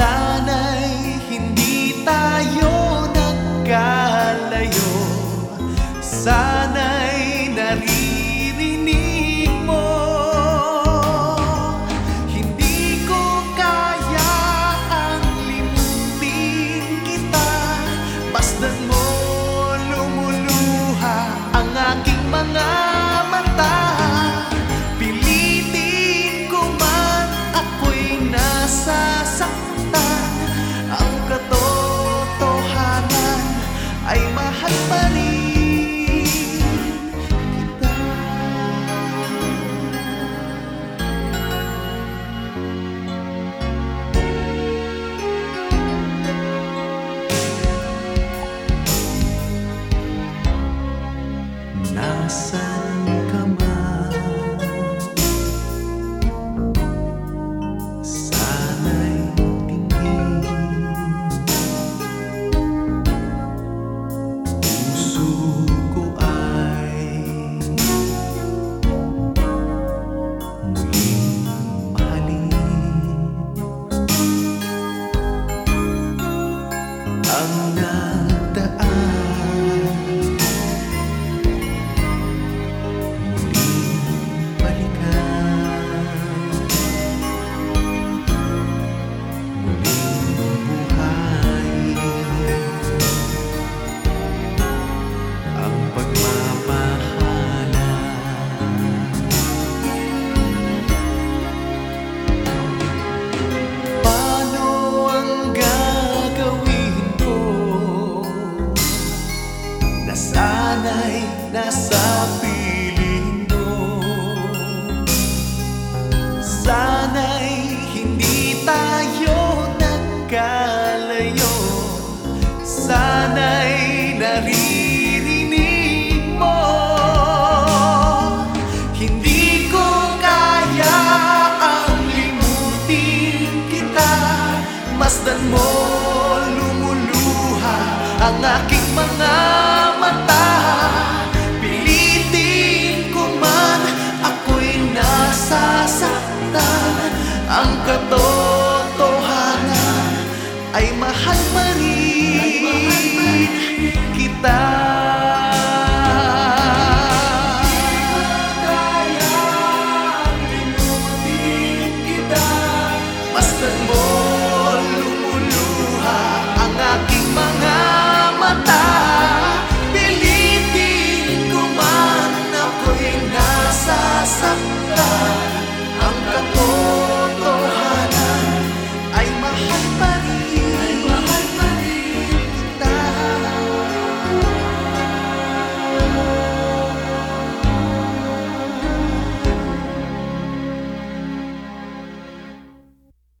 Sana'y hindi tayo nagkalayo. Sana'y sana'y nasa piling mo Sana'y hindi tayo nagkalayo. Sana'y naririnig mo. Hindi ko kaya ang limutin kita. Masdan mo lumuluha ang aking mga pa rin kita